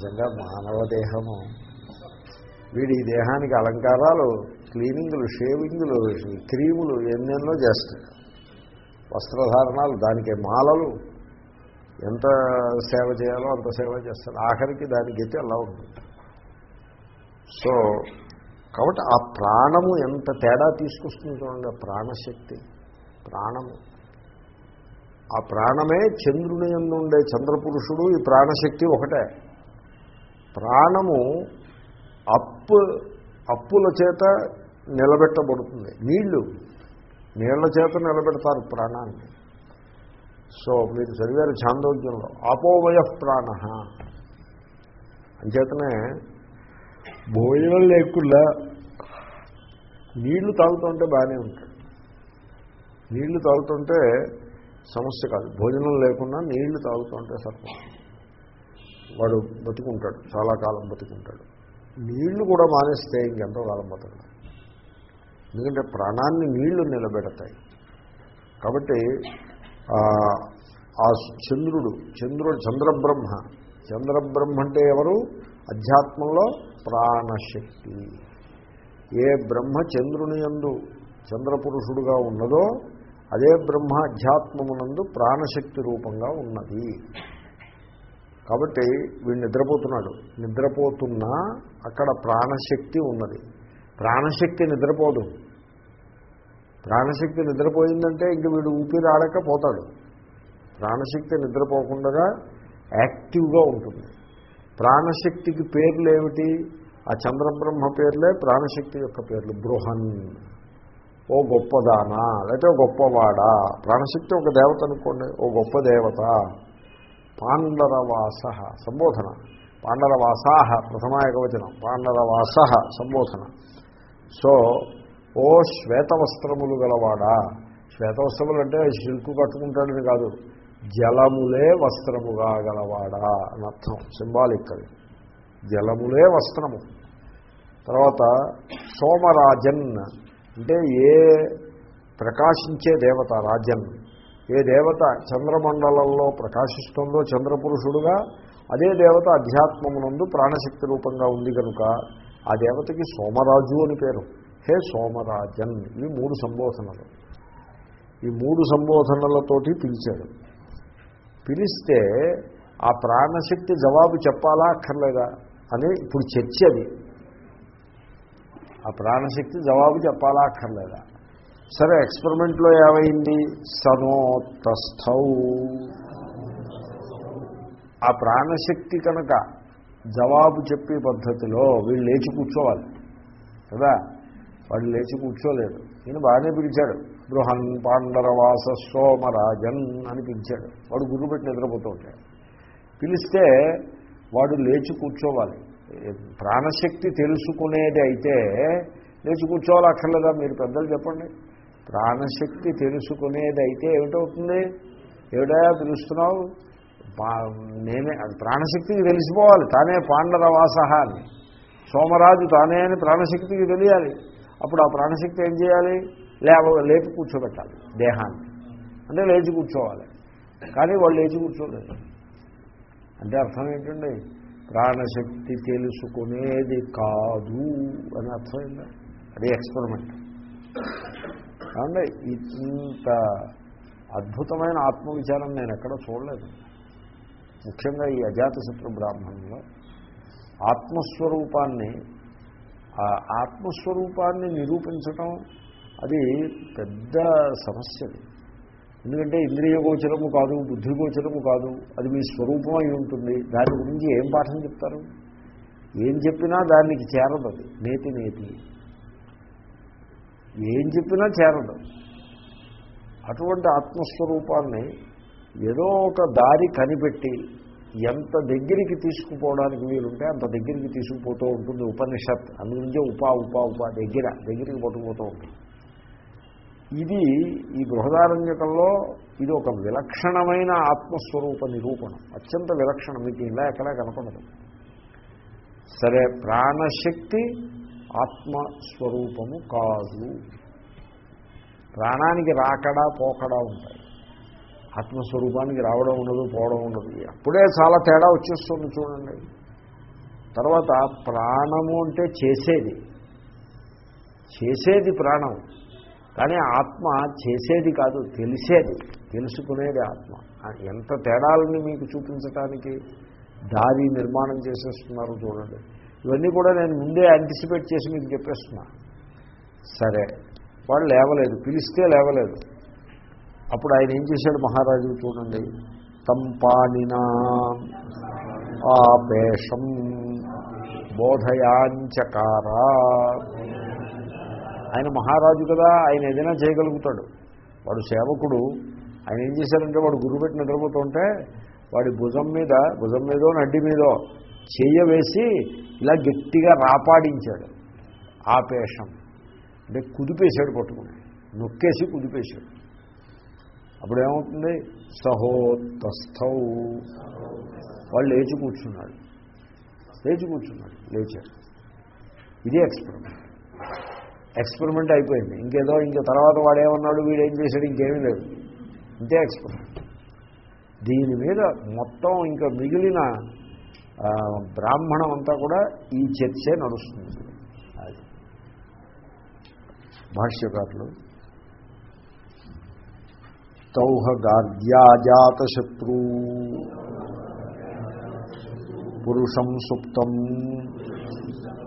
నిజంగా మానవ దేహము. వీడి ఈ దేహానికి అలంకారాలు క్లీనింగ్లు షేవింగ్లు క్రీములు ఎన్నెన్నో చేస్తాడు వస్త్రధారణాలు దానికి మాలలు ఎంత సేవ చేయాలో అంత సేవ చేస్తాడు ఆఖరికి దానికి అయితే అలా ఉంటుంది. సో కాబట్టి ఆ ప్రాణము ఎంత తేడా తీసుకొస్తుంది చూడండి ఆ ప్రాణశక్తి ప్రాణము. ఆ ప్రాణమే చంద్రుని ఎందు ఉండే చంద్రపురుషుడు ఈ ప్రాణశక్తి ఒకటే. ప్రాణము అప్పు అప్పుల చేత నిలబెట్టబడుతుంది. నీళ్ళు నీళ్ళ చేత నిలబెడతారు ప్రాణాన్ని. సో మీరు చదివారు ఛాందోగ్యంలో అపోవయ ప్రాణ. అంచేతనే భోజనం లేకుండా నీళ్ళు తాగుతుంటే బాగానే ఉంటాడు. నీళ్ళు తాగుతుంటే సమస్య కాదు. భోజనం లేకుండా నీళ్ళు తాగుతుంటే సర్వం వాడు బతుకుంటాడు చాలా కాలం బతుకుంటాడు. నీళ్ళు కూడా మానేస్తే ఇంకెంతో కాలం బతకడు. ఎందుకంటే ప్రాణాన్ని నీళ్ళు నిలబెడతాయి. కాబట్టి ఆ చంద్రుడు చంద్రుడు చంద్రబ్రహ్మ చంద్రబ్రహ్మ అంటే ఎవరు? అధ్యాత్మంలో ప్రాణశక్తి. ఏ బ్రహ్మ చంద్రుని యందు చంద్రపురుషుడుగా ఉన్నదో అదే బ్రహ్మ అధ్యాత్మమునందు ప్రాణశక్తి రూపంగా ఉన్నది. కాబట్టి వీడు నిద్రపోతున్నాడు. నిద్రపోతున్నా అక్కడ ప్రాణశక్తి ఉన్నది. ప్రాణశక్తి నిద్రపోదు. ప్రాణశక్తి నిద్రపోయిందంటే ఇంక వీడు ఊపిరి ఆడక పోతాడు ప్రాణశక్తి నిద్రపోకుండా యాక్టివ్గా ఉంటుంది. ప్రాణశక్తికి పేర్లు ఏమిటి ఆ చంద్రబ్రహ్మ పేర్లే ప్రాణశక్తి యొక్క పేర్లు. బృహన్. ఓ గొప్పదానా లేకపోతే గొప్పవాడా? ప్రాణశక్తి ఒక దేవత అనుకోండి. ఓ గొప్ప దేవత. పాండరవాస సంబోధన. పాండరవాసాహ ప్రథమ ఏకవచనం. పాండరవాస సంబోధన. సో ఓ శ్వేతవస్త్రములు గలవాడా? శ్వేతవస్త్రములు అంటే సిల్కు కట్టుకుంటాడని కాదు. జలములే వస్త్రముగా గలవాడా అని అర్థం. సింబాలిక్ అది. జలములే వస్త్రము. తర్వాత సోమరాజన్ అంటే ఏ ప్రకాశించే దేవత రాజన్? ఏ దేవత చంద్రమండలంలో ప్రకాశిస్తుందో చంద్రపురుషుడుగా అదే దేవత అధ్యాత్మమునందు ప్రాణశక్తి రూపంగా ఉంది కనుక ఆ దేవతకి సోమరాజు అని పేరు. హే సోమరాజన్ ఇవి మూడు సంబోధనలు. ఈ మూడు సంబోధనలతోటి పిలిచాడు. పిలిస్తే ఆ ప్రాణశక్తి జవాబు చెప్పాలా అక్కర్లేదా అని ఇప్పుడు చర్చ అది. ఆ ప్రాణశక్తి జవాబు చెప్పాలా అక్కర్లేదా? సరే ఎక్స్పెరిమెంట్లో ఏమైంది? సనోతస్థౌ. ఆ ప్రాణశక్తి కనుక జవాబు చెప్పే పద్ధతిలో వీళ్ళు లేచి కూర్చోవాలి కదా? వాడు లేచి కూర్చోలేదు. ఈయన బాగానే పిలిచాడు. బృహన్ పాండరవాస సోమరాజన్ అని పిలిచాడు. వాడు గుర్రు పెట్టి నిద్రపోతూ ఉంటాడు. పిలిస్తే వాడు లేచి కూర్చోవాలి. ప్రాణశక్తి తెలుసుకునేది అయితే లేచి కూర్చోవాలి అక్కర్లేదా? మీరు పెద్దలు చెప్పండి. ప్రాణశక్తి తెలుసుకునేది అయితే ఏమిటవుతుంది? ఏమిటా పిలుస్తున్నావు? నేనే అది ప్రాణశక్తికి తెలిసిపోవాలి తానే పాండరవాస అని సోమరాజు తానే అని ప్రాణశక్తికి తెలియాలి. అప్పుడు ఆ ప్రాణశక్తి ఏం చేయాలి? లేవ లేపి కూర్చోబెట్టాలి దేహాన్ని. అంటే లేచి కూర్చోవాలి. కానీ వాళ్ళు లేచి కూర్చోలేదు. అంటే అర్థం ఏంటండి? ప్రాణశక్తి తెలుసుకునేది కాదు అని అర్థమైందా? అది ఎక్స్పెరిమెంట్. కాబట్టి ఇంత అద్భుతమైన ఆత్మవిచారం నేను ఎక్కడ చూడలేదు. ముఖ్యంగా ఈ అజాతశత్రు బ్రాహ్మణంలో ఆత్మస్వరూపాన్ని ఆత్మస్వరూపాన్ని నిరూపించటం అది పెద్ద సమస్యది. ఎందుకంటే ఇంద్రియ గోచరము కాదు బుద్ధి గోచరము కాదు అది మీ స్వరూపం అయి ఉంటుంది. దాని గురించి ఏం పాఠం చెప్తారు? ఏం చెప్పినా దానికి చేరదు అది. నేతి నేతి. ఏం చెప్పినా చేరదు. అటువంటి ఆత్మస్వరూపాన్ని ఏదో ఒక దారి కనిపెట్టి ఎంత దగ్గరికి తీసుకుపోవడానికి వీలుంటే అంత దగ్గరికి తీసుకుపోతూ ఉంటుంది ఉపనిషత్. అందుగురించే ఉపా ఉపా ఉపా దగ్గర దగ్గరికి పట్టుకుపోతూ ఉంటుంది. ఇది ఈ బృహదారంజకంలో ఇది ఒక విలక్షణమైన ఆత్మస్వరూప నిరూపణం. అత్యంత విలక్షణం. ఇది ఇలా ఎక్కడా కనపడదు. సరే ప్రాణశక్తి ఆత్మస్వరూపము కాదు. ప్రాణానికి రాకడా పోకడా ఉంటాయి. ఆత్మస్వరూపానికి రావడం ఉండదు పోవడం ఉండదు. అప్పుడే చాలా తేడా వచ్చేస్తుంది చూడండి. తర్వాత ప్రాణము అంటే చేసేది. చేసేది ప్రాణం. కానీ ఆత్మ చేసేది కాదు తెలిసేది. తెలుసుకునేది ఆత్మ. ఎంత తేడాలని మీకు చూపించటానికి దారి నిర్మాణం చేసేస్తున్నారు చూడండి. ఇవన్నీ కూడా నేను ముందే యాంటిసిపేట్ చేసి మీకు చెప్పేస్తున్నా. సరే. వాడు లేవలేదు పిలిస్తే లేవలేదు. అప్పుడు ఆయన ఏం చేశాడు మహారాజు చూడండి. తంపానినా ఆపేషం బోధయాంచకారా. ఆయన మహారాజు కదా ఆయన ఏదైనా చేయగలుగుతాడు. వాడు సేవకుడు. ఆయన ఏం చేశారంటే వాడు గురువు పెట్టి నిద్రపోతుంటే వాడి భుజం మీద భుజం మీదో నడ్డి మీదో చెయ్య వేసి ఇలా గట్టిగా రాపాడించాడు. ఆపేషం అంటే కుదిపేశాడు పట్టుకుని. నొక్కేసి కుదిపేశాడు. అప్పుడు ఏమవుతుంది సహోత్తస్థౌ. వాళ్ళు లేచి కూర్చున్నాడు. లేచి కూర్చున్నాడు. లేచాడు. ఇదే ఎక్స్పెరిమెంట్. ఎక్స్పెరిమెంట్ అయిపోయింది. ఇంకేదో ఇంకా తర్వాత వాడేమన్నాడు? వీడేం వీడు ఏం చేశాడు? ఇంకేమీ లేదు. ఇంతే ఎక్స్పెరిమెంట్. దీని మీద మొత్తం ఇంకా మిగిలిన బ్రాహ్మణం అంతా కూడా ఈ చర్చే నడుస్తుంది. అది. భాష్యకారులు తౌహ గార్గ్యాజాతశత్రూ పురుషం సుప్తం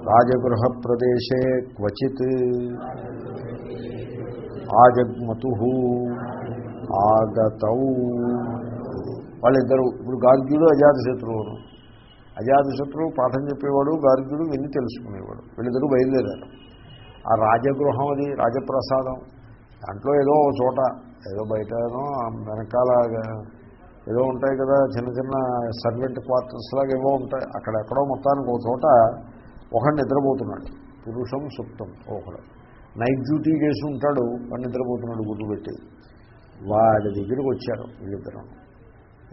రాజగృహ ప్రదేశే క్వచిత్ ఆజగ్మతు ఆగతౌ. వాళ్ళిద్దరు ఇప్పుడు గార్గ్యుడు అజాతశత్రువును. అజాతశత్రువు పాఠం చెప్పేవాడు గార్గ్యుడు వెళ్ళి తెలుసుకునేవాడు. వీళ్ళిద్దరూ బయలుదేరారు. ఆ రాజగృహం అది రాజప్రసాదం. దాంట్లో ఏదో చోట ఏదో బయటనో వెనకాల ఏదో ఉంటాయి కదా చిన్న చిన్న సర్వెంట్ క్వార్టర్స్ లాగా ఏవో ఉంటాయి. అక్కడ ఎక్కడో మొత్తానికి ఒక చోట ఒకడు నిద్రపోతున్నాడు. పురుషం సుప్తం ఒకడు. నైట్ డ్యూటీ చేసి ఉంటాడు వాడు నిద్రపోతున్నాడు గుడ్డు పెట్టి వాడి దగ్గరికి వచ్చారు వీళ్ళిద్దరం.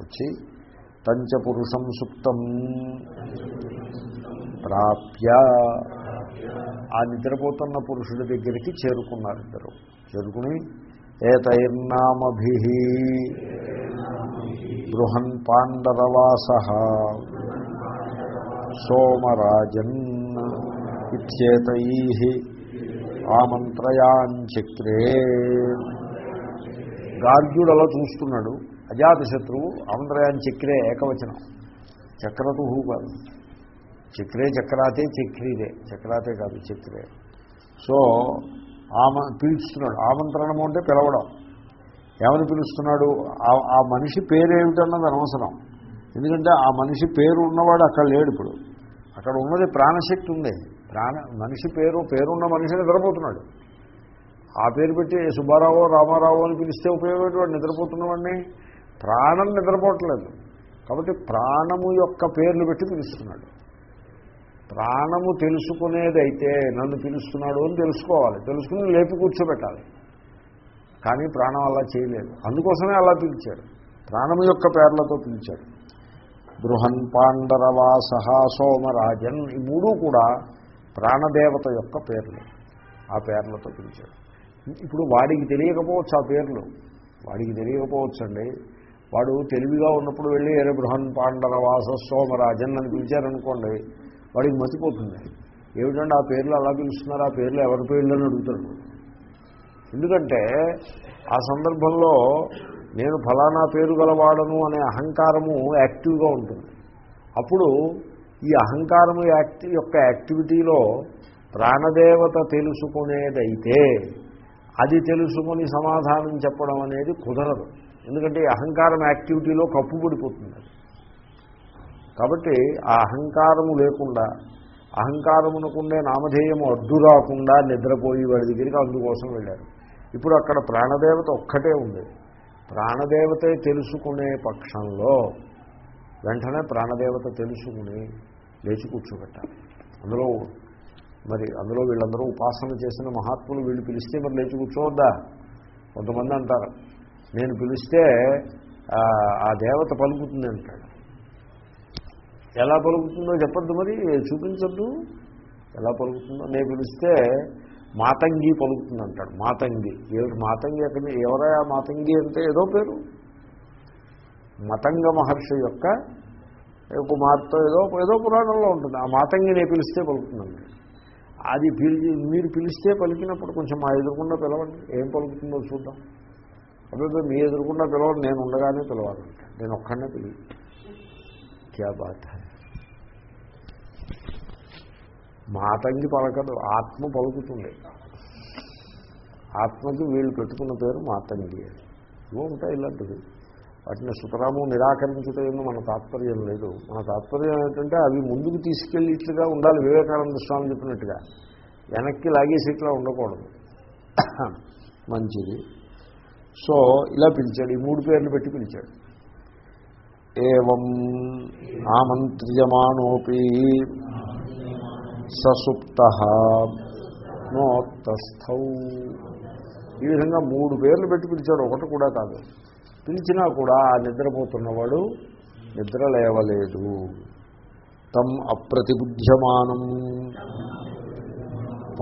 వచ్చి తంచ పురుషం సుప్తం ప్రాప్య. ఆ నిద్రపోతున్న పురుషుడి దగ్గరికి చేరుకున్నారు ఇద్దరు. చేరుకుని ఏతైర్నామభి బృహన్ పాండరవాస సోమరాజన్ ఇత్యేతై ఆమంత్రయాంచక్రే గార్గ్యుడు అలా చూస్తున్నాడు. అజాతశత్రువు ఆమంత్రయాన్ చక్రే ఏకవచనం. చక్రతు కాదు. చక్రే చక్రాతే చక్రీదే. చక్రాతే కాదు చక్రే. సో ఆమ పిలుస్తున్నాడు. ఆమంత్రణము అంటే పిలవడం. ఏమని పిలుస్తున్నాడు? ఆ- మనిషి పేరేమిటన్నది అనవసరం. ఎందుకంటే ఆ మనిషి పేరు ఉన్నవాడు అక్కడ లేడు ఇప్పుడు. అక్కడ ఉన్నది ప్రాణశక్తి ఉంది. ప్రాణ మనిషి పేరు పేరున్న మనిషి నిద్రపోతున్నాడు. ఆ పేరు పెట్టి సుబ్బారావు రామారావు అని పిలిస్తే ఉపయోగపడేవాడు నిద్రపోతున్నవాడిని ప్రాణం నిద్రపోవట్లేదు. కాబట్టి ప్రాణము యొక్క పేర్లు పెట్టి పిలుస్తున్నాడు. ప్రాణము తెలుసుకునేదైతే నన్ను పిలుస్తున్నాడు అని తెలుసుకోవాలి. తెలుసుకుని లేపి కూర్చోబెట్టాలి. కానీ ప్రాణం అలా చేయలేదు. అందుకోసమే అలా పిలిచాడు. ప్రాణము యొక్క పేర్లతో పిలిచాడు. బృహన్ సహా సోమరాజన్ ఈ మూడు కూడా ప్రాణదేవత యొక్క పేర్లు. ఆ పేర్లతో పిలిచాడు. ఇప్పుడు వాడికి తెలియకపోవచ్చు ఆ పేర్లు. వాడికి తెలియకపోవచ్చు అండి వాడు తెలివిగా ఉన్నప్పుడు వెళ్ళి ఎరే బృహన్ పాండరవాస సోమరాజన్ అని పిలిచారనుకోండి వాడికి మతిపోతుంది. ఏమిటంటే ఆ పేర్లు అలా పిలుస్తున్నారు? ఆ పేర్లు ఎవరి పేర్లు అని అడుగుతాడు? ఎందుకంటే ఆ సందర్భంలో నేను ఫలానా పేరు గలవాడను అనే అహంకారము యాక్టివ్గా ఉంటుంది. అప్పుడు ఈ అహంకారము యాక్టి యొక్క యాక్టివిటీలో ప్రాణదేవత తెలుసుకునేదైతే అది తెలుసుకుని సమాధానం చెప్పడం అనేది కుదరదు. ఎందుకంటే అహంకారం యాక్టివిటీలో కప్పుబడిపోతుంది కాబట్టి ఆ అహంకారము లేకుండా అహంకారమునకుండే నామధేయము అడ్డు రాకుండా నిద్రపోయి వాడి దగ్గరికి అందుకోసం వెళ్ళారు. ఇప్పుడు అక్కడ ప్రాణదేవత ఒక్కటే ఉంది. ప్రాణదేవతే తెలుసుకునే పక్షంలో వెంటనే ప్రాణదేవత తెలుసుకుని లేచి కూర్చోబెట్టాలి. అందులో మరి అందులో వీళ్ళందరూ ఉపాసన చేసిన మహాత్ములు వీళ్ళు పిలిస్తే మరి లేచి కూర్చోవద్దా? కొంతమంది అంటారు నేను పిలిస్తే ఆ, దేవత పలుకుతుంది అంటాడు. ఎలా పలుకుతుందో చెప్పద్దు మరి చూపించద్దు. ఎలా పలుకుతుందో? నేను పిలిస్తే మాతంగి పలుకుతుంది అంటాడు. మాతంగి. ఏమిటి మాతంగి? అక్కడ ఎవరా మాతంగి అంటే ఏదో పేరు. మతంగ మహర్షి యొక్క ఏ కుమార్తె ఏదో ఏదో పురాణంలో ఉంటుంది. ఆ మాతంగి నేను పిలిస్తే పలుకుతుందండి అది పిలిచి మీరు పిలిస్తే పలికినప్పుడు కొంచెం మా ఎదురుకుండా పిలవండి. ఏం పలుకుతుందో చూద్దాం. అదే మీ ఎదురుకుండా పిలవడం నేను ఉండగానే పిలవాలంట నేను ఒక్కడనే పిలి క్యా బాధ మాతంగి పలకదు ఆత్మ పలుకుతుంది. ఆత్మకి వీళ్ళు పెట్టుకున్న పేరు మాతంగి అని. ఇవో ఉంటాయి ఇలాంటివి. వాటిని సుతరాము నిరాకరించుటేమో మన తాత్పర్యం లేదు. మన తాత్పర్యం ఏంటంటే అవి ముందుకు తీసుకెళ్ళిట్లుగా ఉండాలి. వివేకానంద స్వామి చెప్పినట్టుగా. వెనక్కి లాగేసి ఇట్లా ఉండకూడదు. మంచిది. సో ఇలా పిలిచాడు. ఈ మూడు పేర్లు పెట్టి పిలిచాడు. ఏం ఆమంత్రియమానోపి ససుప్త నోత్తస్థౌ. ఈ విధంగా మూడు పేర్లు పెట్టి పిలిచాడు. ఒకటి కూడా కాదు. పిలిచినా కూడా ఆ నిద్రపోతున్నవాడు నిద్ర లేవలేదు తమ్ అప్రతిబుధ్యమానం.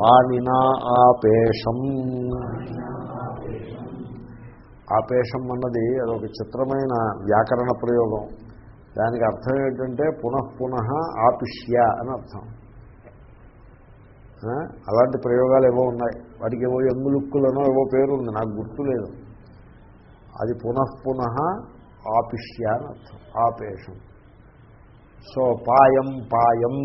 పాణినా ఆపేషం ఆపేషం అన్నది అదొక చిత్రమైన వ్యాకరణ ప్రయోగం. దానికి అర్థం ఏంటంటే పునఃపునః ఆపిష్య అని అర్థం. అలాంటి ప్రయోగాలు ఏవో ఉన్నాయి. వాటికి ఏవో ఎమ్ములుక్కులనో ఏవో పేరు ఉంది. నాకు గుర్తు లేదు. అది పునఃపునః ఆపిష్య అని అర్థం. ఆపేషం సో పాయం పాయం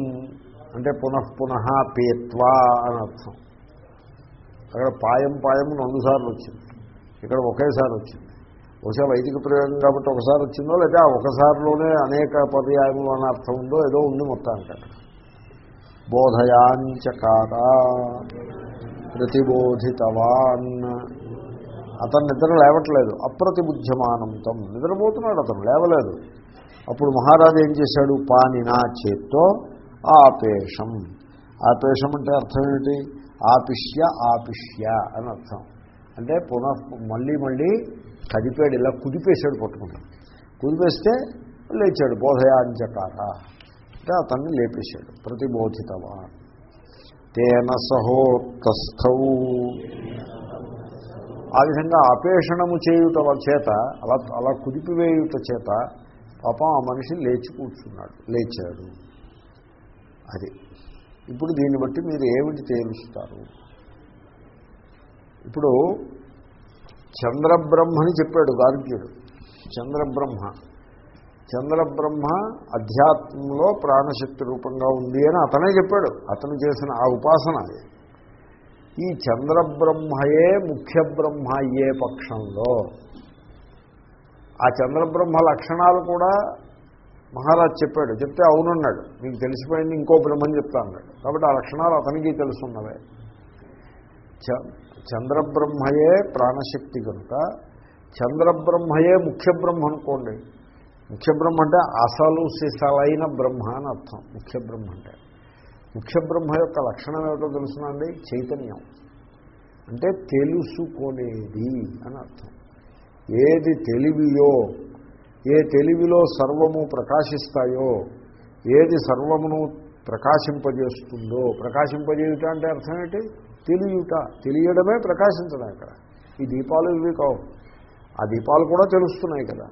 అంటే పునఃపునః పేత్వా అని అర్థం. అక్కడ పాయం పాయం రెండుసార్లు వచ్చింది. ఇక్కడ ఒకేసారి వచ్చింది. బహుశా వైదిక ప్రయోగం కాబట్టి ఒకసారి వచ్చిందో లేదా ఆ ఒకసారిలోనే అనేక పర్యాయములు అనే అర్థం ఉందో ఏదో ఉంది మొత్తానికి అక్కడ. బోధయాంచకార ప్రతిబోధితవాన్. అతను నిద్ర లేవట్లేదు. అప్రతిబుద్ధ్యమానంతం నిద్రపోతున్నాడు అతను లేవలేదు. అప్పుడు మహారాజు ఏం చేశాడు? పానినా చేత్తో ఆపేషం. ఆపేషం అంటే అర్థం ఏంటి ఆపిష్య ఆపిష్య అని అర్థం. అంటే పునః మళ్ళీ మళ్ళీ కదిపాడు ఇలా కుదిపేశాడు పట్టుకున్నాడు కుదిపేస్తే లేచాడు బోధయాంచకార అంటే అతన్ని లేపేశాడు ప్రతిబోధితవా. తేన సహోత్తస్థౌ ఆ విధంగా అపేషణము చేయుట చేత అలా అలా కుదిపివేయుట చేత పాపం ఆ మనిషి లేచి కూర్చున్నాడు లేచాడు. అది. ఇప్పుడు దీన్ని బట్టి మీరు ఏమిటి తేలుస్తారు? ఇప్పుడు చంద్రబ్రహ్మని చెప్పాడు గార్గ్యుడు. చంద్రబ్రహ్మ. చంద్రబ్రహ్మ అధ్యాత్మంలో ప్రాణశక్తి రూపంగా ఉంది అని అతనే చెప్పాడు. అతను చేసిన ఆ ఉపాసన అది. ఈ చంద్రబ్రహ్మయే ముఖ్య బ్రహ్మ అయ్యే పక్షంలో. ఆ చంద్రబ్రహ్మ లక్షణాలు కూడా మహారాజ్ చెప్పాడు. చెప్తే అవునన్నాడు. మీకు తెలిసిపోయింది ఇంకో బ్రహ్మని చెప్తా అన్నాడు. కాబట్టి ఆ లక్షణాలు అతనికి తెలుసున్నవే. చ- చంద్రబ్రహ్మయే ప్రాణశక్తి కనుక చంద్రబ్రహ్మయే ముఖ్య బ్రహ్మ అనుకోండి. ముఖ్య బ్రహ్మ అంటే అసలు సిసలైన బ్రహ్మ అని అర్థం ముఖ్య బ్రహ్మ అంటే. ముఖ్య బ్రహ్మ యొక్క లక్షణం ఏమిటో తెలుసునండి చైతన్యం. అంటే తెలుసుకునేది అని అర్థం. ఏది తెలివియో ఏ తెలివిలో సర్వము ప్రకాశిస్తాయో ఏది సర్వమును ప్రకాశింపజేస్తుందో ప్రకాశింపజేయుట అంటే అర్థం ఏంటి? తెలియట తెలియడమే ప్రకాశించడం ఇక్కడ. ఈ దీపాలు ఇవి కావు. ఆ దీపాలు కూడా తెలుస్తున్నాయి కదా.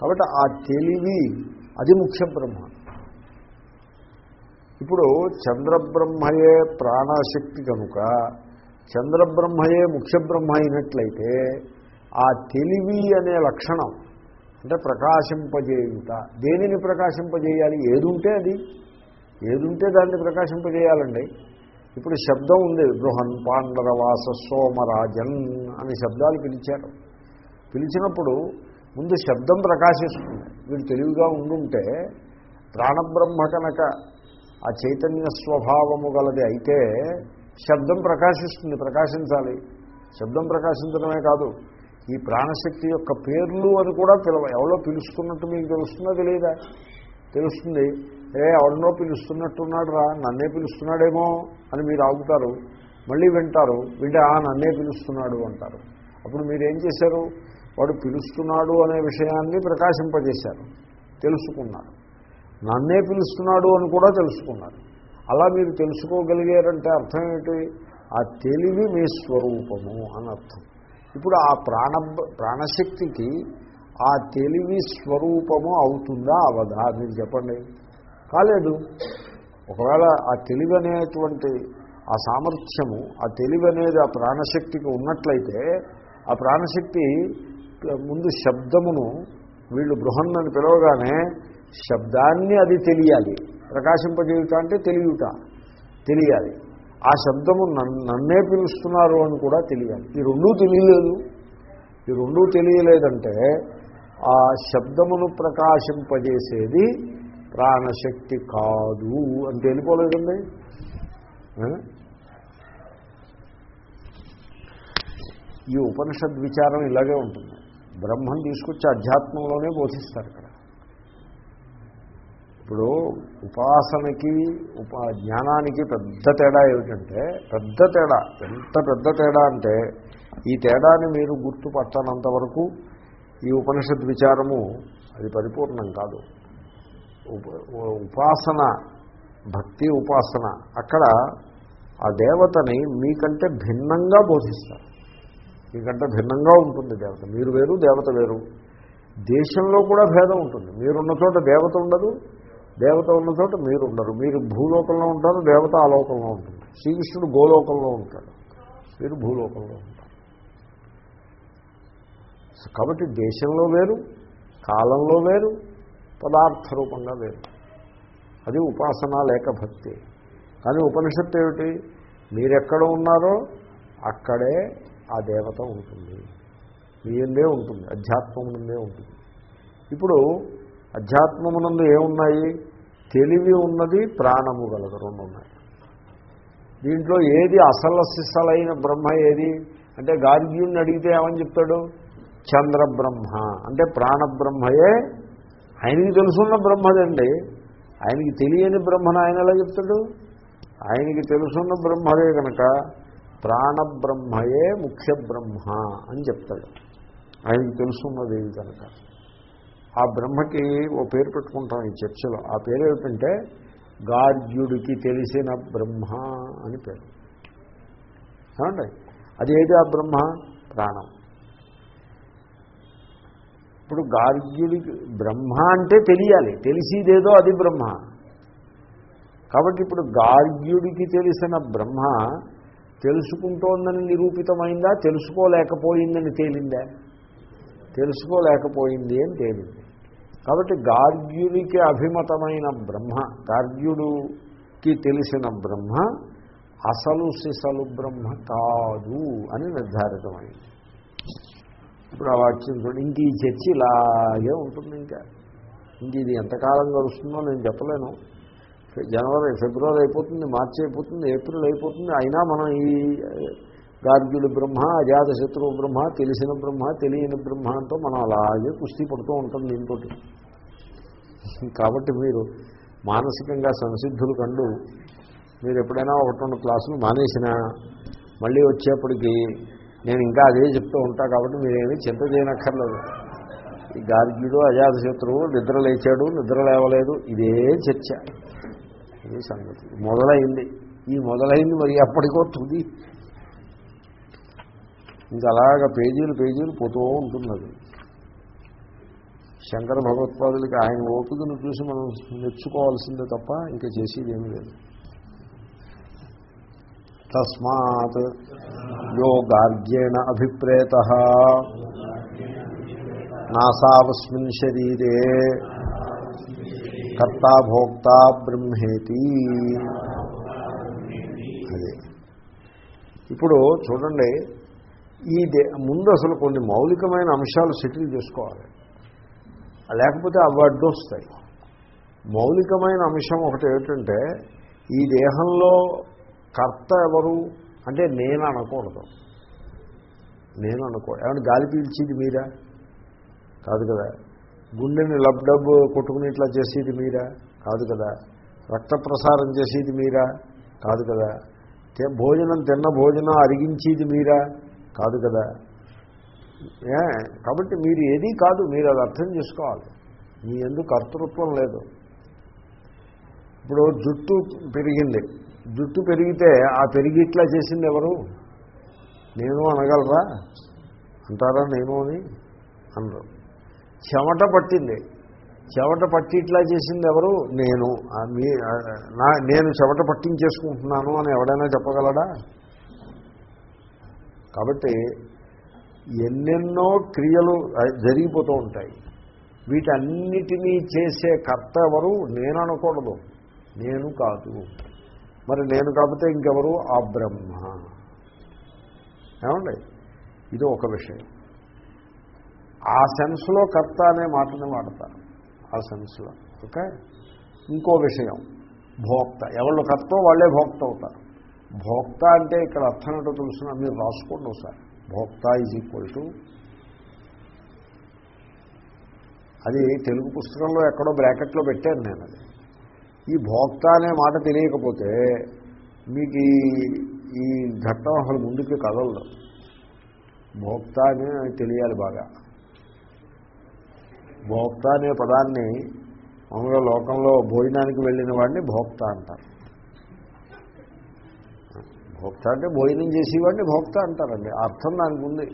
కాబట్టి ఆ తెలివి అది ముఖ్య బ్రహ్మ. ఇప్పుడు చంద్రబ్రహ్మయే ప్రాణశక్తి కనుక చంద్రబ్రహ్మయే ముఖ్య బ్రహ్మ అయినట్లయితే ఆ తెలివి అనే లక్షణం అంటే ప్రకాశింపజేయుట దేనిని ప్రకాశింపజేయాలి? ఏదుంటే అది. ఏదుంటే దాన్ని ప్రకాశింపజేయాలండి? ఇప్పుడు శబ్దం ఉంది బృహన్ పాండరవాస సోమరాజన్ అని శబ్దాలు పిలిచారు. పిలిచినప్పుడు ముందు శబ్దం ప్రకాశిస్తుంది. వీడు తెలివిగా ఉండుంటే ప్రాణబ్రహ్మ కనుక ఆ చైతన్య స్వభావము గలది అయితే శబ్దం ప్రకాశిస్తుంది ప్రకాశించాలి. శబ్దం ప్రకాశించడమే కాదు ఈ ప్రాణశక్తి యొక్క పేర్లు అని కూడా పిలవ ఎవరో పిలుస్తున్నట్టు మీకు తెలుస్తుందో తెలియదా? తెలుస్తుంది. ఏ ఎవడనో పిలుస్తున్నట్టున్నాడు రా నన్నే పిలుస్తున్నాడేమో అని మీరు ఆగుతారు. మళ్ళీ వింటారు వింటే ఆ నన్నే పిలుస్తున్నాడు అంటారు. అప్పుడు మీరేం చేశారు? వాడు పిలుస్తున్నాడు అనే విషయాన్ని ప్రకాశింపజేశారు. తెలుసుకున్నారు. నన్నే పిలుస్తున్నాడు అని కూడా తెలుసుకున్నారు. అలా మీరు తెలుసుకోగలిగారంటే అర్థం ఏమిటి? ఆ తెలివి మీ స్వరూపము అని అర్థం. ఇప్పుడు ఆ ప్రాణ ప్రాణశక్తికి ఆ తెలివి స్వరూపము అవుతుందా అవదా? మీరు చెప్పండి. కాలేదు. ఒకవేళ ఆ తెలివి అనేటువంటి ఆ సామర్థ్యము ఆ తెలివి అనేది ఆ ప్రాణశక్తికి ఉన్నట్లయితే ఆ ప్రాణశక్తి ముందు శబ్దమును వీళ్ళు బృహన్నని పిలవగానే శబ్దాన్ని అది తెలియాలి. ప్రకాశింపజేయుట అంటే తెలియట తెలియాలి. ఆ శబ్దము నన్నే పిలుస్తున్నారు అని కూడా తెలియాలి. ఈ రెండూ తెలియలేదు. ఈ రెండూ తెలియలేదంటే ఆ శబ్దమును ప్రకాశింపజేసేది ప్రాణశక్తి కాదు. అని తెలిపోలేదండి ఈ ఉపనిషద్ విచారం ఇలాగే ఉంటుంది. బ్రహ్మం తీసుకొచ్చి అధ్యాత్మంలోనే బోధిస్తారు ఇక్కడ. ఇప్పుడు ఉపాసనకి ఉపా జ్ఞానానికి పెద్ద తేడా ఏమిటంటే పెద్ద తేడా ఎంత పెద్ద తేడా అంటే ఈ తేడాని మీరు గుర్తుపట్టనంత వరకు ఈ ఉపనిషద్ విచారము అది పరిపూర్ణం కాదు. ఉపాసన భక్తి ఉపాసన అక్కడ ఆ దేవతని మీకంటే భిన్నంగా బోధిస్తారు. మీకంటే భిన్నంగా ఉంటుంది దేవత. మీరు వేరు దేవత వేరు. దేశంలో కూడా భేదం ఉంటుంది. మీరున్న చోట దేవత ఉండదు దేవత ఉన్న చోట మీరు ఉండరు. మీరు భూలోకంలో ఉంటారు దేవత ఆ లోకంలో ఉంటుంది. శ్రీకృష్ణుడు గోలోకంలో ఉంటాడు. మీరు భూలోకంలో ఉంటారు. కాబట్టి దేశంలో వేరు కాలంలో వేరు పదార్థ రూపంగా లేదు. అది ఉపాసన లేక భక్తి. కానీ ఉపనిషత్తు ఏమిటి? మీరెక్కడ ఉన్నారో అక్కడే ఆ దేవత ఉంటుంది. మీందే ఉంటుంది. అధ్యాత్మమునందే ఉంటుంది. ఇప్పుడు అధ్యాత్మమునందు ఏమున్నాయి? తెలివి ఉన్నది ప్రాణము గలదు రెండు ఉన్నాయి. దీంట్లో ఏది అసలు సిసలైన బ్రహ్మ ఏది? అంటే గార్గ్యుని అడిగితే ఏమని చెప్తాడు? చంద్రబ్రహ్మ. అంటే ప్రాణబ్రహ్మయే ఆయనకి తెలుసున్న బ్రహ్మదండి. ఆయనకి తెలియని బ్రహ్మను ఆయన ఎలా చెప్తాడు? ఆయనకి తెలుసున్న బ్రహ్మదే కనుక ప్రాణబ్రహ్మయే ముఖ్య బ్రహ్మ అని చెప్తాడు. ఆయనకి తెలుసున్నది కనుక. ఆ బ్రహ్మకి ఓ పేరు పెట్టుకుంటాం ఈ చర్చలో. ఆ పేరు ఏమిటంటే గార్గ్యుడికి తెలిసిన బ్రహ్మ అని పేరు. ఏమండి? అది ఏది ఆ బ్రహ్మ? ప్రాణం. ఇప్పుడు గార్గ్యుడికి బ్రహ్మ అంటే తెలియాలి. తెలిసిదేదో అది బ్రహ్మ. కాబట్టి ఇప్పుడు గార్గ్యుడికి తెలిసిన బ్రహ్మ తెలుసుకుంటోందని నిరూపితమైందా? తెలుసుకోలేకపోయిందని తేలిందా? తెలుసుకోలేకపోయింది అని తేలింది. కాబట్టి గార్గ్యుడికి అభిమతమైన బ్రహ్మ గార్గ్యుడికి తెలిసిన బ్రహ్మ అసలు సిసలు బ్రహ్మ కాదు అని నిర్ధారితమైంది. ఇప్పుడు ఆ వాక్యం చూడండి ఇంక ఈ చర్చ ఇలాగే ఉంటుంది ఇంకా. ఇంక ఇది ఎంతకాలం గడుస్తుందో నేను చెప్పలేను. జనవరి ఫిబ్రవరి అయిపోతుంది మార్చి అయిపోతుంది ఏప్రిల్ అయిపోతుంది. అయినా మనం ఈ గార్గ్యుడు బ్రహ్మ అజాత శత్రువు బ్రహ్మ తెలిసిన బ్రహ్మ తెలియని బ్రహ్మ అంటూ మనం అలాగే కుస్తీ పడుతూ ఉంటాం దీంతో కాబట్టి మీరు మానసికంగా సంసిద్ధులు కండు. మీరు ఎప్పుడైనా ఒకటి రెండు క్లాసులు మానేసినా మళ్ళీ వచ్చేప్పటికీ నేను ఇంకా అదే చెప్తూ ఉంటా కాబట్టి మీరేమీ చింత చేయనక్కర్లేదు. ఈ గార్గ్యుడు అజాతశత్రువు నిద్ర లేచాడు నిద్ర లేవలేదు ఇదే చర్చ. ఇది సంగతి. మొదలైంది. ఈ మొదలైంది మరి ఎప్పటికో తుది. ఇంకా అలాగ పేజీలు పేజీలు పోతూ ఉంటుంది అది శంకర భగవత్పాదులకి ఆయన ఓపికను చూసి మనం మెచ్చుకోవాల్సిందే తప్ప ఇంకా చేసేది ఏమీ లేదు. తస్మాత్. యో గార్గ్యేణ అభిప్రేత నాసావస్మిన్ శరీరే కర్తా భోక్త బ్రహ్మేతి అదే। ఇప్పుడు చూడండి ఈ దే ముందు అసలు కొన్ని మౌలికమైన అంశాలు సెటిల్ చేసుకోవాలి. లేకపోతే అవి అడ్డొస్తాయి మౌలికమైన అంశం ఒకటి ఏమిటంటే ఈ దేహంలో కర్త ఎవరు? అంటే నేను అనకూడదు. నేను అనుకో ఏమంటే గాలి పీల్చేది మీరా? కాదు కదా. గుండెని లబ్డబ్ కొట్టుకుని ఇట్లా చేసేది మీరా? కాదు కదా. రక్త ప్రసారం చేసేది మీరా? కాదు కదా. భోజనం తిన్న భోజనం అరిగించేది మీరా? కాదు కదా. కాబట్టి మీరు ఏదీ కాదు మీరు అది అర్థం చేసుకోవాలి. మీ ఎందుకు కర్తృత్వం లేదు. ఇప్పుడు జుట్టు పెరిగింది. జుట్టు పెరిగితే ఆ పెరిగి ఇట్లా చేసింది ఎవరు? నేను అనగలరా? అంటారా నేను అని? అనరు. చెమట పట్టింది. చెమట పట్టి ఇట్లా చేసింది ఎవరు? నేను. మీ నా నేను చెమట పట్టించేసుకుంటున్నాను అని ఎవడైనా చెప్పగలడా? కాబట్టి ఎన్నెన్నో క్రియలు జరిగిపోతూ ఉంటాయి. వీటన్నిటినీ చేసే కర్త ఎవరు? నేను అనకూడదు. నేను కాదు. మరి నేను కాకపోతే ఇంకెవరు? ఆ బ్రహ్మ. ఏమండి? ఇది ఒక విషయం. ఆ సెన్స్లో కర్త అనే మాటని వాడతారు. ఆ సెన్స్లో. ఓకే? ఇంకో విషయం. భోక్త. ఎవళ్ళు కర్తో వాళ్ళే భోక్త అవుతారు. భోక్త అంటే ఇక్కడ అర్థం ఏంటో తెలుసిన? మీరు రాసుకోండి ఒకసారి. భోక్త ఈజ్ ఈక్వల్ టు అది తెలుగు పుస్తకంలో ఎక్కడో బ్రాకెట్లో పెట్టాను నేను అది. ఈ భోక్త అనే మాట తెలియకపోతే మీకు ఈ ఘట్టం అసలు ముందుకు కదలదు. భోక్త అని తెలియాలి బాగా. భోక్త అనే పదాన్ని మామూలుగా లోకంలో భోజనానికి వెళ్ళిన వాడిని భోక్త అంటారు. భోక్త అంటే భోజనం చేసేవాడిని భోక్త అంటారండి. అర్థం దానికి ఉంది.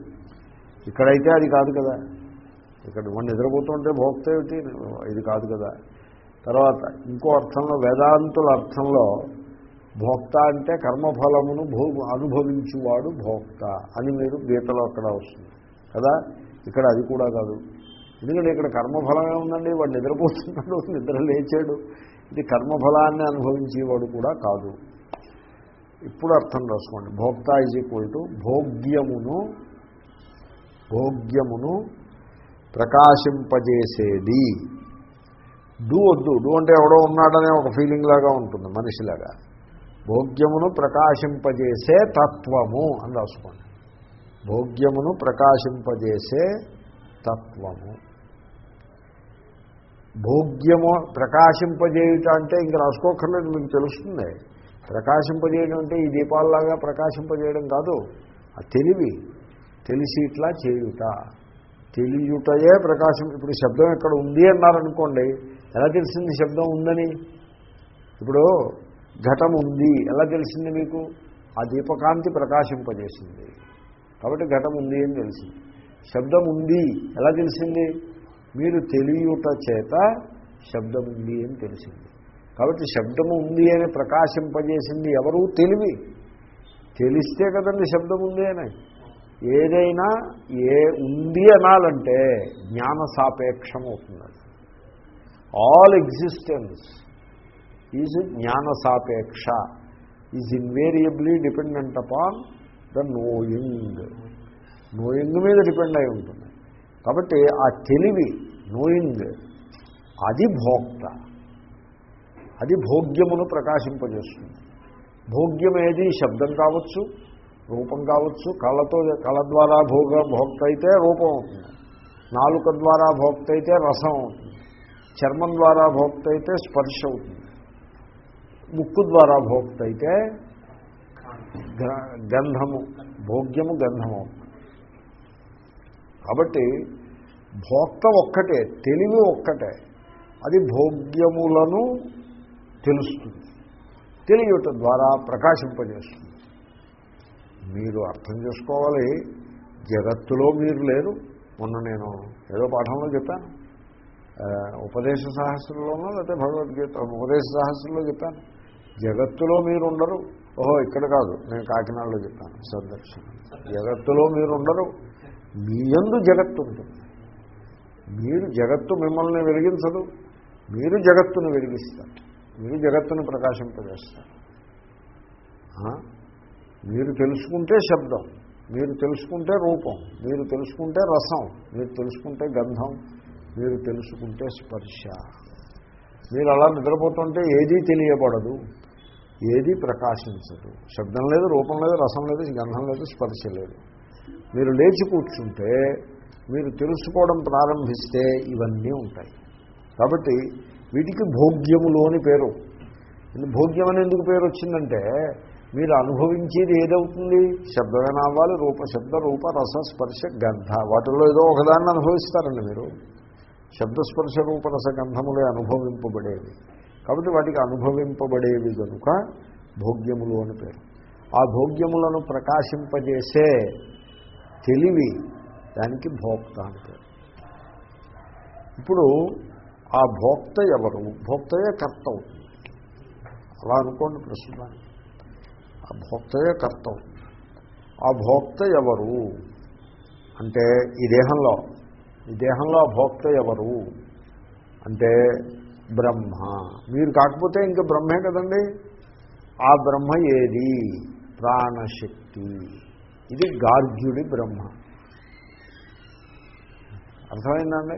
ఇక్కడైతే అది కాదు కదా. ఇక్కడ మనం నిద్రపోతుంటే భోక్త ఏమిటి? ఇది కాదు కదా. తర్వాత ఇంకో అర్థంలో వేదాంతుల అర్థంలో భోక్త అంటే కర్మఫలమును భో అనుభవించువాడు భోక్త అని మీరు గీతలో అక్కడ వస్తుంది. కదా? ఇక్కడ అది కూడా కాదు. ఎందుకంటే ఇక్కడ కర్మఫలమే ఉందండి వాడు నిద్రపోతున్నాడు నిద్ర లేచాడు. ఇది కర్మఫలాన్ని అనుభవించేవాడు కూడా కాదు. ఇప్పుడు అర్థం రాసుకోండి. భోక్త ఈజ్ ఈక్వల్ టు భోగ్యమును భోగ్యమును ప్రకాశింపజేసేది. డూ వద్దు. డూ అంటే ఎవడో ఉన్నాడనే ఒక ఫీలింగ్ లాగా ఉంటుంది మనిషిలాగా. భోగ్యమును ప్రకాశింపజేసే తత్వము అని రాసుకోండి. భోగ్యమును ప్రకాశింపజేసే తత్వము. భోగ్యము ప్రకాశింపజేయుట అంటే ఇంక రాసుకోకర్లేదు మీకు తెలుస్తుంది. ప్రకాశింపజేయడం అంటే ఈ దీపాలలాగా ప్రకాశింపజేయడం కాదు. ఆ తెలివి తెలిసి ఇట్లా చేయుట. తెలియుటయే ప్రకాశం. ఇప్పుడు శబ్దం ఎక్కడ ఉంది అన్నారనుకోండి ఎలా తెలిసింది శబ్దం ఉందని? ఇప్పుడు ఘటం ఉంది. ఎలా తెలిసింది మీకు? ఆ దీపకాంతి ప్రకాశింపజేసింది. కాబట్టి ఘటం ఉంది అని తెలిసింది. శబ్దం ఉంది. ఎలా తెలిసింది? మీరు తెలియట చేత శబ్దం ఉంది అని తెలిసింది. కాబట్టి శబ్దము ఉంది అని ప్రకాశింపజేసింది ఎవరు? తెలివి. తెలిస్తే కదండి శబ్దం ఉంది అని. ఏదైనా ఏ ఉంది అనాలంటే జ్ఞాన సాపేక్షం అవుతుంది ఆల్ ఎగ్జిస్టెన్స్ ఈజ్ జ్ఞాన సాపేక్ష is invariably dependent upon the knowing. Knowing మీద డిపెండ్ అయి ఉంటుంది. కాబట్టి ఆ తెలివి నోయింగ్ అది భోక్త. అది భోగ్యమును ప్రకాశింపజేస్తుంది. భోగ్యం ఏది? శబ్దం కావచ్చు రూపం కావచ్చు కళ్ళతో కళ ద్వారా భోగ భోక్త అయితే రూపం అవుతుంది. నాలుక ద్వారా భోక్త అయితే రసం అవుతుంది. చర్మం ద్వారా భోక్త అయితే స్పర్శ అవుతుంది. ముక్కు ద్వారా భోక్త అయితే గంధము భోగ్యము గంధము. అవుతుంది కాబట్టి భోక్త ఒక్కటే తెలివి ఒక్కటే. అది భోగ్యములను తెలుస్తుంది. తెలియట ద్వారా ప్రకాశింపజేస్తుంది. మీరు అర్థం చేసుకోవాలి జగత్తులో మీరు లేరు. మొన్న నేను ఏదో పాఠంలో చెప్పాను. ఉపదేశ సాహస్రంలోనో లేకపోతే భగవద్గీత ఉపదేశ సాహస్రంలో చెప్పాను. జగత్తులో మీరు ఉండరు ఓహో ఇక్కడ కాదు నేను కాకినాడలో చెప్పాను సందర్శనం జగత్తులో మీరు ఉండరు మీ ఎందు జగత్తు ఉంటుంది మీరు జగత్తు మిమ్మల్ని వెలిగించదు. మీరు జగత్తును వెలిగిస్తారు. మీరు జగత్తును ప్రకాశింపజేస్తారు. మీరు తెలుసుకుంటే శబ్దం మీరు తెలుసుకుంటే రూపం మీరు తెలుసుకుంటే రసం మీరు తెలుసుకుంటే గంధం మీరు తెలుసుకుంటే స్పర్శ. మీరు అలా నిద్రపోతుంటే ఏదీ తెలియబడదు. ఏదీ ప్రకాశించదు. శబ్దం లేదు రూపం లేదు రసం లేదు గంధం లేదు స్పర్శ లేదు. మీరు లేచి కూర్చుంటే మీరు తెలుసుకోవడం ప్రారంభిస్తే ఇవన్నీ ఉంటాయి. కాబట్టి వీటికి భోగ్యములు అని పేరు. భోగ్యం అని ఎందుకు పేరు వచ్చిందంటే మీరు అనుభవించేది ఏదవుతుంది? శబ్దమైన అవ్వాలి రూప శబ్ద రూప రస స్పర్శ గంధ. వాటిల్లో ఏదో ఒకదాన్ని అనుభవిస్తారండి మీరు. శబ్దస్పర్శ రూపరస గంధములే అనుభవింపబడేవి. కాబట్టి వాటికి అనుభవింపబడేవి కనుక భోగ్యములు అని పేరు. ఆ భోగ్యములను ప్రకాశింపజేసే తెలివి దానికి భోక్త అని పేరు. ఇప్పుడు ఆ భోక్త ఎవరు? భోక్తయే కర్త అవుతుంది అలా అనుకోండి ప్రస్తుతానికి. ఆ భోక్తయే కర్త అవుతుంది ఆ భోక్త ఎవరు? అంటే ఈ దేహంలో ఈ దేహంలో భోక్త ఎవరు? అంటే బ్రహ్మ. మీరు కాకపోతే ఇంకా బ్రహ్మే కదండి? ఆ బ్రహ్మ ఏది? ప్రాణశక్తి. ఇది గార్గ్యుడి బ్రహ్మ. అర్థమైందండి?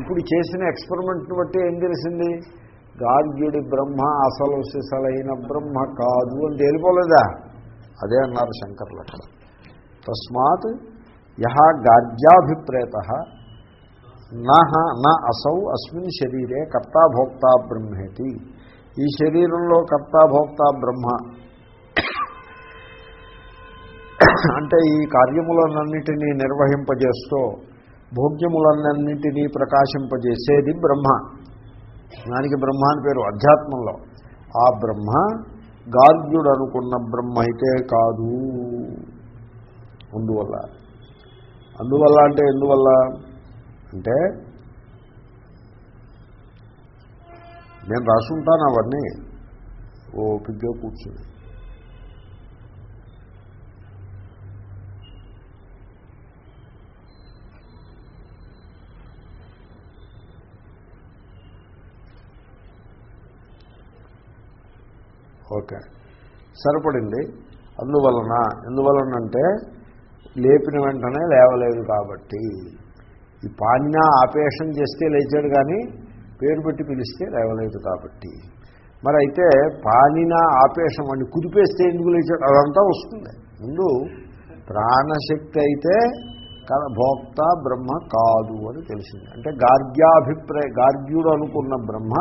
ఇప్పుడు చేసిన ఎక్స్పెరిమెంట్ని బట్టి ఏం తెలిసింది? గార్గ్యుడి బ్రహ్మ అసలు సిసలైన బ్రహ్మ కాదు అని తేలిపోలేదా? అదే అన్నారు శంకర్లు అక్కడ తస్మాత్ యహ గార్జ్యాభిప్రేత నహ న అసౌ అస్మిన్ శరీరే కర్తాభోక్త బ్రహ్మేతి. ఈ శరీరంలో కర్తాభోక్త బ్రహ్మ. అంటే ఈ కార్యములన్నిటినీ నిర్వహింపజేస్తూ భోగ్యములన్నింటినీ ప్రకాశింపజేసేది బ్రహ్మ. దానికి బ్రహ్మ అని పేరు అధ్యాత్మంలో. ఆ బ్రహ్మ గార్గ్యుడు అనుకున్న బ్రహ్మ అయితే కాదు. అందువల్ల. అందువల్ల అంటే ఎందువల్ల? అంటే నేను రాసుంటాను అవన్నీ. ఓపిగ్గా కూర్చుని. ఓకే. సరిపడింది. అందువలన ఎందువలన అంటే లేపిన వెంటనే లేవలేదు కాబట్టి. ఈ పాణ్య ఆపేషం చేస్తే లేచాడు కానీ పేరు పెట్టి పిలిస్తే లేవలేదు కాబట్టి. మరి అయితే పానిన ఆపేషం అని కుదిపేస్తే ఎందుకు లేచాడు? అదంతా వస్తుంది. ముందు ప్రాణశక్తి అయితే భోక్త బ్రహ్మ కాదు అని తెలిసింది. అంటే గార్గ్యాభిప్రాయ గార్గ్యుడు అనుకున్న బ్రహ్మ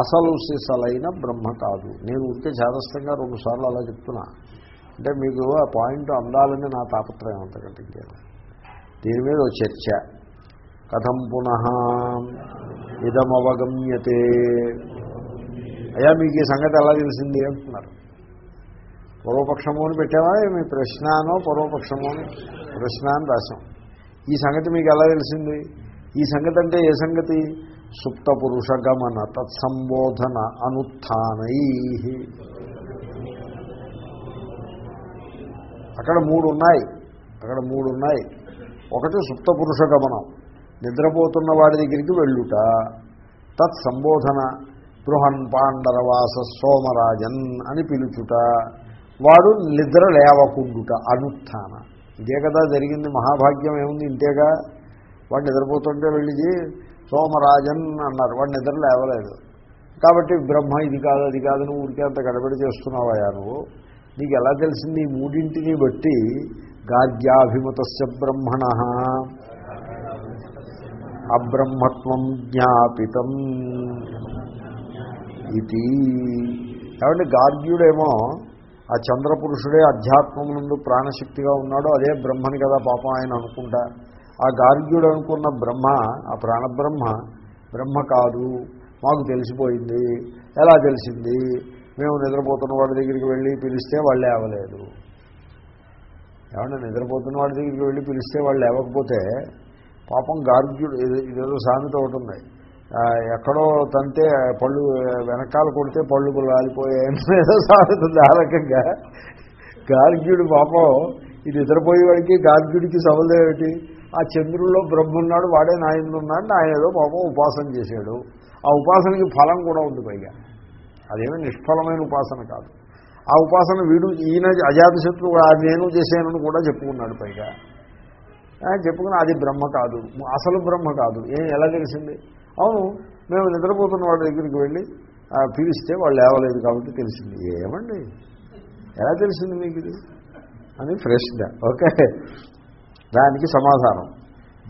అసలు సిసలైన బ్రహ్మ కాదు. నేను ఉంటే చేదస్తంగా రెండుసార్లు అలా చెప్తున్నా. అంటే మీకు ఆ పాయింట్ అందాలని నా తాపత్రయం అంతకంటే దీని మీద చర్చ. కథం పునః. ఇదమవగమ్యతే. అయ్యా మీకు ఈ సంగతి ఎలా తెలిసింది అంటున్నారు. పూర్వపక్షము అని పెట్టావా మీ ప్రశ్నానో పూర్వపక్షము అని ప్రశ్న అని రాశాం. ఈ సంగతి మీకు ఎలా తెలిసింది? ఈ సంగతి అంటే ఏ సంగతి? సుప్త పురుష గమన తత్సంబోధన అనుత్నై అక్కడ మూడు ఉన్నాయి. అక్కడ మూడు ఉన్నాయి. ఒకటి సుప్త పురుష గమనం నిద్రపోతున్న వాడి దగ్గరికి వెళ్ళుట. తత్ సంబోధన బృహన్ పాండరవాస సోమరాజన్ అని పిలుచుట. వాడు నిద్ర లేవకుండుట అనుత్థాన. ఇదే కదా జరిగింది మహాభాగ్యం ఏముంది ఇంతేగా? వాడు నిద్రపోతుంటే వెళ్ళి సోమరాజన్ అన్నారు. వాడు నిద్ర లేవలేదు. కాబట్టి బ్రహ్మ ఇది కాదు అది కాదు నువ్వు ఊరికే అంత గడబడి చేస్తున్నావయ్యా నువ్వు. నీకు ఎలా తెలిసింది ఈ మూడింటిని బట్టి? గార్గ్యాభిమతస్య బ్రహ్మణ. అబ్రహ్మత్వం జ్ఞాపితం ఇది. కాబట్టి గార్గ్యుడేమో ఆ చంద్రపురుషుడే అధ్యాత్మం నుండి ప్రాణశక్తిగా ఉన్నాడో అదే బ్రహ్మని కదా పాపం ఆయన అనుకుంటా. ఆ గార్గ్యుడు అనుకున్న బ్రహ్మ ఆ ప్రాణబ్రహ్మ బ్రహ్మ కాదు మాకు తెలిసిపోయింది. ఎలా తెలిసింది? మేము నిద్రపోతున్న వాడి దగ్గరికి వెళ్ళి పిలిస్తే వాళ్ళు లేవలేదు. ఏమన్నా నిద్రపోతున్న వాడి దగ్గరికి వెళ్ళి పిలిస్తే వాళ్ళు లేవకపోతే పాపం గార్గ్యుడు ఇదేదో సామెత ఒకటి ఉంది. ఎక్కడో తంతే పళ్ళు వెనకాల కొడితే పళ్ళు రాలిపోయాయి ఏదో సామెత ఉంది ఆ రకంగా. గార్గ్యుడు పాపం ఇది నిద్రపోయేవాడికి గార్గ్యుడికి సవలేమిటి ఆ చంద్రుల్లో బ్రహ్మ ఉన్నాడు వాడే నాయనుడు ఉన్నాడు ఆయన ఏదో పాపం ఉపాసన చేశాడు. ఆ ఉపాసనకి ఫలం కూడా ఉంది పైగా. అదేమీ నిష్ఫలమైన ఉపాసన కాదు. ఆ ఉపాసన వీడు ఈయన అజాతశత్రువు నేను చేశానని కూడా చెప్పుకున్నాడు పైగా. చెప్పుకుని అది బ్రహ్మ కాదు. అసలు బ్రహ్మ కాదు. ఏం ఎలా తెలిసింది? అవును మేము నిద్రపోతున్న వాడి దగ్గరికి వెళ్ళి పిలిస్తే వాళ్ళు లేవలేదు కాబట్టి తెలిసింది. ఏమండి? ఎలా తెలిసింది మీకు ఇది? అని ప్రశ్న ఓకే. దానికి సమాధానం.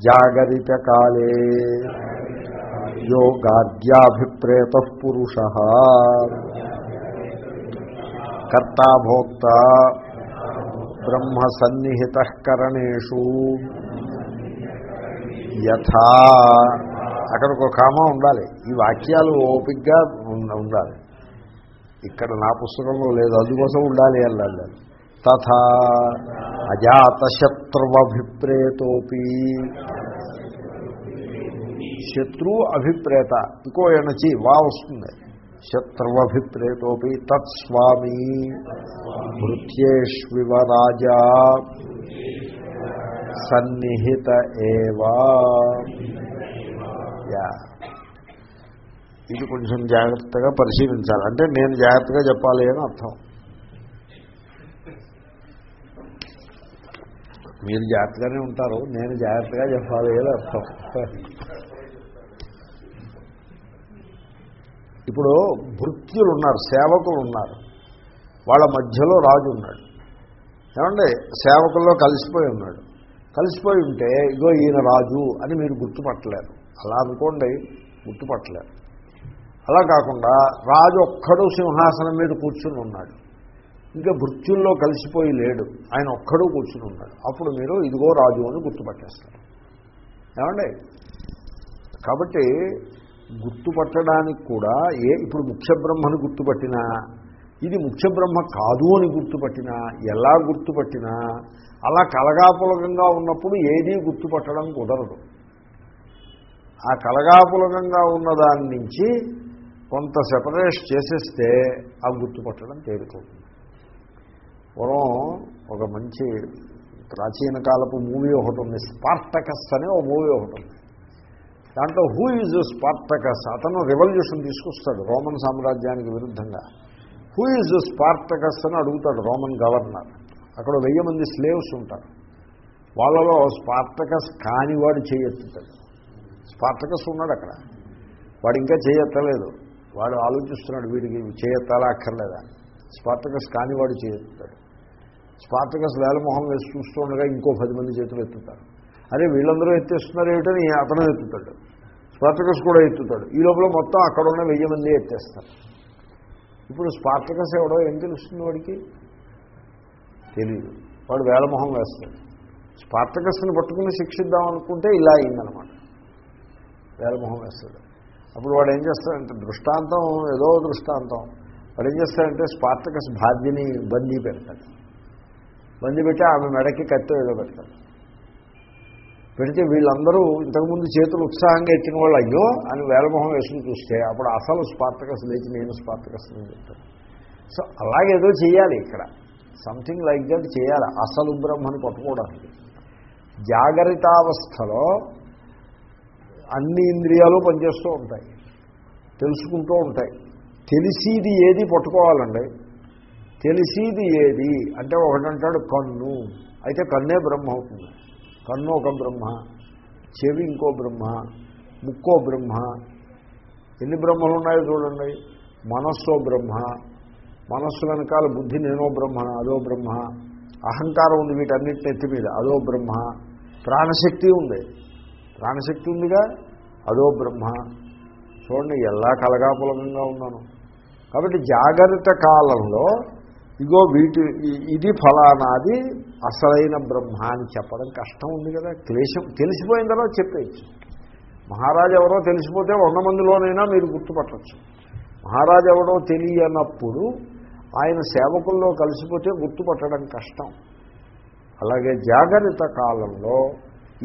జాగరిత కాలే. యోగాద్యాభిప్రేత పురుష. కర్తాభోక్త బ్రహ్మ సన్నిహిత కరణేషు. యథా. అక్కడ ఒక కామా ఉండాలి. ఈ వాక్యాలు ఓపిగ్గా ఉండాలి. ఇక్కడ నా పుస్తకంలో లేదు అందుకోసం ఉండాలి అల్లాలి తథా అజాతశత్రువభిప్రేతోపి. శత్రు అభిప్రేత ఇంకో ఎనచి వా వస్తుంది. శత్రువభిప్రేతోపి తత్స్వామి. భృత్యేష్వివ రాజా. సన్నిహిత ఏవా? యా. ఇది కొంచెం జాగ్రత్తగా పరిశీలించాలి. అంటే నేను జాగ్రత్తగా చెప్పాలి అని అర్థం. మీరు జాగ్రత్తగానే ఉంటారు. నేను జాగ్రత్తగా చెప్పాలి అని అర్థం. ఇప్పుడు భృత్యులు ఉన్నారు సేవకులు ఉన్నారు వాళ్ళ మధ్యలో రాజు ఉన్నాడు. ఏమండి? సేవకుల్లో కలిసిపోయి ఉన్నాడు. కలిసిపోయి ఉంటే ఇగో ఈయన రాజు అని మీరు గుర్తుపట్టలేరు. అలా అనుకోండి గుర్తుపట్టలేరు. అలా కాకుండా రాజు ఒక్కడు సింహాసనం మీద కూర్చుని ఉన్నాడు. ఇంకా భృత్యుల్లో కలిసిపోయి లేడు. ఆయన ఒక్కడూ కూర్చుని ఉన్నాడు. అప్పుడు మీరు ఇదిగో రాజు అని గుర్తుపట్టేస్తారు. ఏమండి? కాబట్టి గుర్తుపట్టడానికి కూడా ఏ ఇప్పుడు ముఖ్య బ్రహ్మను గుర్తుపట్టినా ఇది ముఖ్య బ్రహ్మ కాదు అని గుర్తుపట్టినా ఎలా గుర్తుపట్టినా అలా కలగాపులకంగా ఉన్నప్పుడు ఏదీ గుర్తుపట్టడం కుదరదు. ఆ కలగాపులకంగా ఉన్నదాని నుంచి కొంత సెపరేట్ చేసేస్తే ఆ గుర్తుపట్టడం తేలికవుతుంది పూర్వం ఒక మంచి ప్రాచీన కాలపు మూవీ ఒకటి ఉంది స్పార్టకస్ అనే ఒక మూవీ ఒకటి ఉంది. దాంట్లో హూ ఈజ్ స్పార్టకస్? అతను రెవల్యూషన్ తీసుకొస్తాడు రోమన్ సామ్రాజ్యానికి విరుద్ధంగా. హూ ఈజ్ స్పార్టకస్ అని అడుగుతాడు రోమన్ గవర్నర్ అక్కడ వెయ్యి మంది స్లేవ్స్ ఉంటారు. వాళ్ళలో స్పార్టకస్ కానివాడు చేయెత్తుతాడు స్పార్టకస్ ఉన్నాడు అక్కడ. వాడు ఇంకా చేయెత్తలేదు వాడు ఆలోచిస్తున్నాడు వీడికి చేయెత్తాలా అక్కర్లేదా? స్పార్టకస్ కానివాడు చేయెత్తుతాడు స్పార్టకస్ వేలమొహం వేసి చూస్తుండగా ఇంకో పది మంది చేతులు ఎత్తుతారు. అరే వీళ్ళందరూ ఎత్తేస్తున్నారు ఏమిటని అతను ఎత్తుతాడు. స్పార్టకస్ కూడా ఎత్తుతాడు. ఈ లోపల మొత్తం అక్కడ ఉన్న వెయ్యి మంది ఎత్తేస్తారు. ఇప్పుడు స్పార్టకస్ ఎవడో ఏం తెలుస్తుంది వాడికి? తెలియదు వాడు వేలమొహం వేస్తాడు. స్పార్టకస్ని పట్టుకుని శిక్షిద్దాం అనుకుంటే ఇలా అయిందనమాట. వేలమొహం వేస్తాడు. అప్పుడు వాడు ఏం చేస్తాడంటే దృష్టాంతం ఏదో దృష్టాంతం. వాడు ఏం చేస్తాడంటే స్పార్టకస్ భార్యని బందీ పెడతాడు. బందీ పెట్టి ఆమె మెడకి కత్తి ఏదో పెడతాడు. పెడితే వీళ్ళందరూ ఇంతకుముందు చేతులు ఉత్సాహంగా ఎత్తిన వాళ్ళు అయ్యో అని వేలమొహం వేసుకుని చూస్తే అప్పుడు అసలు స్పార్టకస్ లేచి నేను స్పార్టకస్ అని చెప్తాను సో అలాగేదో చేయాలి ఇక్కడ. సంథింగ్ లైక్ దట్ చేయాలి. అసలు బ్రహ్మని పట్టుకోవడానికి. జాగరితావస్థలో అన్ని ఇంద్రియాలు పనిచేస్తూ ఉంటాయి. తెలుసుకుంటూ ఉంటాయి. తెలిసిది ఏది పట్టుకోవాలండి? తెలిసిది ఏది? అంటే ఒకటంటాడు కన్ను. అయితే కన్నే బ్రహ్మ అవుతుంది. కన్ను ఒక బ్రహ్మ చెవి ఇంకో బ్రహ్మ ముక్కో బ్రహ్మ. ఎన్ని బ్రహ్మలు ఉన్నాయో చూడండి. మనస్సో బ్రహ్మ మనస్సు వెనకాల బుద్ధి నేనో బ్రహ్మ అదో బ్రహ్మ అహంకారం ఉంది వీటన్నిటి ఎత్తి మీద అదో బ్రహ్మ ప్రాణశక్తి ఉంది. ప్రాణశక్తి ఉందిగా అదో బ్రహ్మ. చూడండి ఎలా కలగాపులకంగా ఉన్నాను. కాబట్టి జాగ్రత్త కాలంలో ఇగో వీటి ఇది ఫలానాది అసలైన బ్రహ్మ అని చెప్పడం కష్టం ఉంది కదా. క్లేశం తెలిసిపోయిన తర్వాత చెప్పేయచ్చు. మహారాజు ఎవరో తెలిసిపోతే వంద మందిలోనైనా మీరు గుర్తుపట్టచ్చు. మహారాజు ఎవడో తెలియనప్పుడు ఆయన సేవకుల్లో కలిసిపోతే గుర్తుపట్టడం కష్టం. అలాగే జాగ్రత్త కాలంలో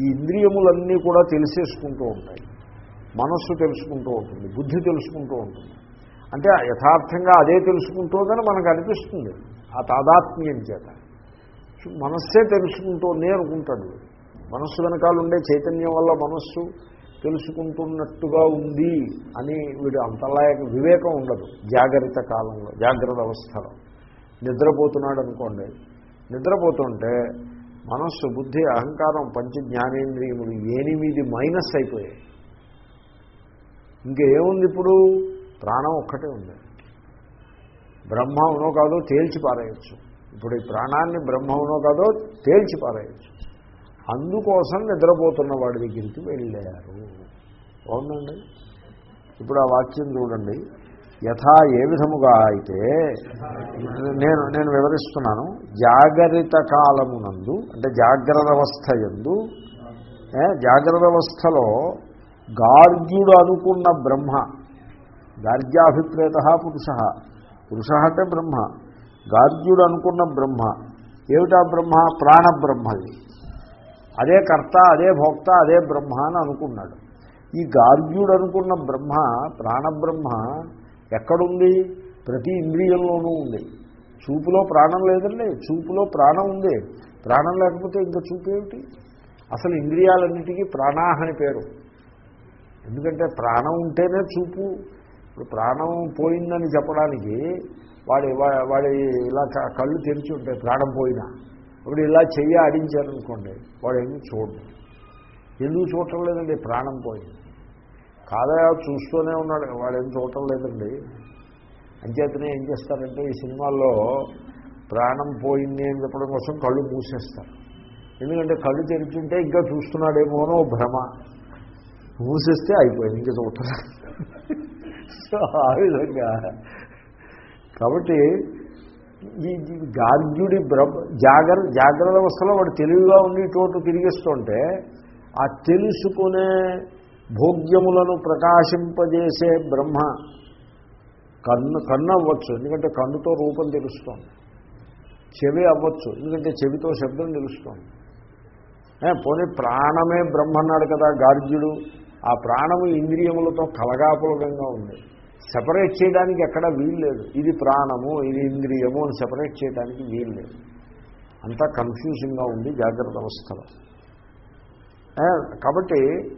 ఈ ఇంద్రియములన్నీ కూడా తెలిసేసుకుంటూ ఉంటాయి. మనస్సు తెలుసుకుంటూ ఉంటుంది బుద్ధి తెలుసుకుంటూ ఉంటుంది. అంటే యథార్థంగా అదే తెలుసుకుంటుందని మనకు అనిపిస్తుంది ఆ తాదాత్మ్యం చేత. మనస్సే తెలుసుకుంటూనే అనుకుంటాడు. మనస్సు వెనకాల ఉండే చైతన్యం వల్ల మనస్సు తెలుసుకుంటున్నట్టుగా ఉంది అని వీడు అంతలా వివేకం ఉండదు. జాగ్రత్త కాలంలో జాగ్రత్త అవస్థలో. నిద్రపోతున్నాడు అనుకోండి నిద్రపోతుంటే మనస్సు బుద్ధి అహంకారం పంచ జ్ఞానేంద్రియములు ఎనిమిది మైనస్ అయిపోయాయి. ఇంకేముంది ఇప్పుడు? ప్రాణం ఒక్కటే ఉంది. బ్రహ్మవునో కాదో తేల్చి పారేయచ్చు. ఇప్పుడు ఈ ప్రాణాన్ని బ్రహ్మవునో కాదో తేల్చి పారేయచ్చు. అందుకోసం నిద్రపోతున్న వాడి దగ్గరికి వెళ్ళారు. అవునండి ఇప్పుడు ఆ వాక్యం చూడండి. యథా ఏ విధముగా అయితే నేను నేను వివరిస్తున్నాను. జాగరిత కాలమునందు అంటే జాగ్రత్త అవస్థ ఎందు జాగ్రత్త అవస్థలో గార్గ్యుడు అనుకున్న బ్రహ్మ గార్గ్యాభిప్రేత పురుష పురుష అంటే బ్రహ్మ గార్గ్యుడు అనుకున్న బ్రహ్మ ఏమిటా బ్రహ్మ? ప్రాణబ్రహ్మది అదే కర్త అదే భోక్త అదే బ్రహ్మ అని అనుకున్నాడు. ఈ గార్గ్యుడు అనుకున్న బ్రహ్మ ప్రాణబ్రహ్మ ఎక్కడుంది? ప్రతి ఇంద్రియంలోనూ ఉంది. చూపులో ప్రాణం లేదండి. చూపులో ప్రాణం ఉంది. ప్రాణం లేకపోతే ఇంకా చూపేమిటి అసలు ఇంద్రియాలన్నిటికీ ప్రాణాహ అని పేరు. ఎందుకంటే ప్రాణం ఉంటేనే చూపు. ఇప్పుడు ప్రాణం పోయిందని చెప్పడానికి వాడి వా- వాడి ఇలా కళ్ళు తెరిచి ఉంటాయి ప్రాణం పోయినా. ఇప్పుడు ఇలా చెయ్యి ఆడించారనుకోండి వాడు ఏమీ చూడడు. ఎందుకు చూడటం లేదండి? ప్రాణం పోయింది. కాదా చూస్తూనే ఉన్నాడు వాడు ఏం చూడటం లేదండి. అంచేతనే ఏం చేస్తారంటే ఈ సినిమాల్లో ప్రాణం పోయింది అని చెప్పడం కోసం కళ్ళు మూసేస్తారు. ఎందుకంటే కళ్ళు తెరిచుంటే ఇంకా చూస్తున్నాడేమో అని ఓ భ్రమ. మూసేస్తే అయిపోయింది ఇంకా చూడటం సో ఆ విధంగా. కాబట్టి ఈ గార్గ్యుడి బ్రహ్మ జాగ్ర జాగ్రత్త అవస్థలో వాడు తెలివిగా ఉండి చోటు తిరిగిస్తుంటే ఆ తెలుసుకునే భోగ్యములను ప్రకాశింపజేసే బ్రహ్మ కన్ను కన్ను అవ్వచ్చు. ఎందుకంటే కన్నుతో రూపం తెలుస్తోంది. చెవి అవ్వచ్చు. ఎందుకంటే చెవితో శబ్దం తెలుస్తోంది. పోనీ ప్రాణమే బ్రహ్మ అన్నాడు కదా గార్జ్యుడు ఆ ప్రాణము ఇంద్రియములతో కలగాపులకంగా ఉంది. సెపరేట్ చేయడానికి ఎక్కడ వీలు లేదు. ఇది ప్రాణము ఇది ఇంద్రియము అని సెపరేట్ చేయడానికి వీలు లేదు. అంతా కన్ఫ్యూజింగ్గా ఉంది జాగ్రత్త అవస్థలో. కాబట్టి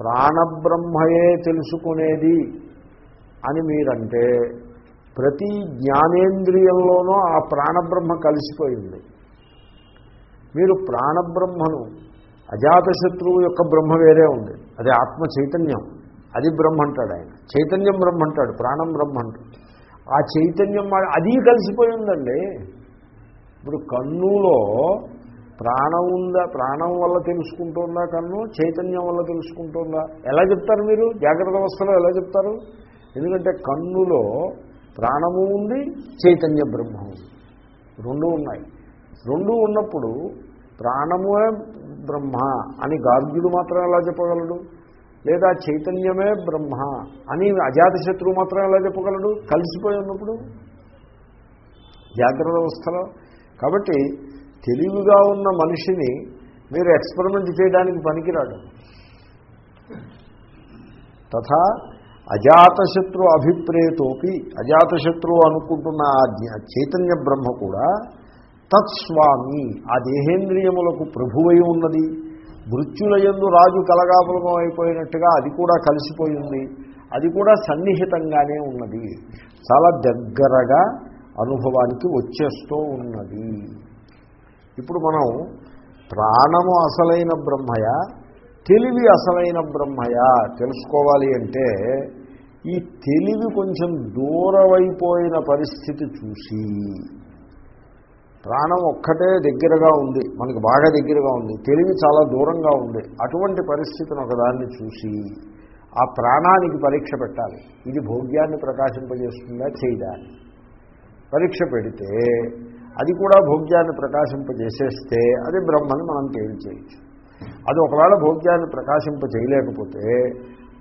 ప్రాణబ్రహ్మయే తెలుసుకునేది అని మీరంటే ప్రతి జ్ఞానేంద్రియంలోనూ ఆ ప్రాణబ్రహ్మ కలిసిపోయింది. మీరు ప్రాణబ్రహ్మను అజాతశత్రువు యొక్క బ్రహ్మ వేరే ఉంది. అది ఆత్మ చైతన్యం. అది బ్రహ్మ అంటాడు ఆయన. చైతన్యం బ్రహ్మ అంటాడు ప్రాణం బ్రహ్మ అంటాడు ఆ చైతన్యం అది కలిసిపోయి ఉందండి. ఇప్పుడు కన్నులో ప్రాణం ఉందా? ప్రాణం వల్ల తెలుసుకుంటుందా కన్ను? చైతన్యం వల్ల తెలుసుకుంటుందా? ఎలా చెప్తారు మీరు? జాగ్రత్త అవస్థలో ఎలా చెప్తారు? ఎందుకంటే కన్నులో ప్రాణము ఉంది చైతన్య బ్రహ్మ ఉంది. రెండు ఉన్నాయి. రెండు ఉన్నప్పుడు ప్రాణమే బ్రహ్మ అని గార్గ్యుడు మాత్రం ఎలా చెప్పగలడు? లేదా చైతన్యమే బ్రహ్మ అని అజాతశత్రువు మాత్రం ఎలా చెప్పగలడు? కలిసిపోయి ఉన్నప్పుడు. జాగ్రత్త అవస్థలో కాబట్టి తెలివిగా ఉన్న మనిషిని మీరు ఎక్స్పెరిమెంట్ చేయడానికి పనికిరాడు. తథా అజాతశత్రు అభిప్రేతోపి అజాతశత్రువు అనుకుంటున్న ఆ చైతన్య బ్రహ్మ కూడా తత్స్వామి ఆ దేహేంద్రియములకు ప్రభువై ఉన్నది. మృత్యులయందు రాజు కలగాపులకం అయిపోయినట్టుగా అది కూడా కలిసిపోయింది. అది కూడా సన్నిహితంగానే ఉన్నది. చాలా దగ్గరగా అనుభవానికి వచ్చేస్తూ ఉన్నది. ఇప్పుడు మనం ప్రాణము అసలైన బ్రహ్మయ తెలివి అసలైన బ్రహ్మయ తెలుసుకోవాలి అంటే ఈ తెలివి కొంచెం దూరమైపోయిన పరిస్థితి చూసి ప్రాణం ఒక్కటే దగ్గరగా ఉంది మనకు బాగా దగ్గరగా ఉంది తెలివి చాలా దూరంగా ఉంది అటువంటి పరిస్థితిని ఒకదాన్ని చూసి ఆ ప్రాణానికి పరీక్ష పెట్టాలి. ఇది భోగ్యాన్ని ప్రకాశింపజేస్తుందా చేయదా పరీక్ష పెడితే అది కూడా భోగ్యాన్ని ప్రకాశింపజేసేస్తే అది బ్రహ్మని మనం తేల్చేయచ్చు అది ఒకవేళ భోగ్యాన్ని ప్రకాశింప చేయలేకపోతే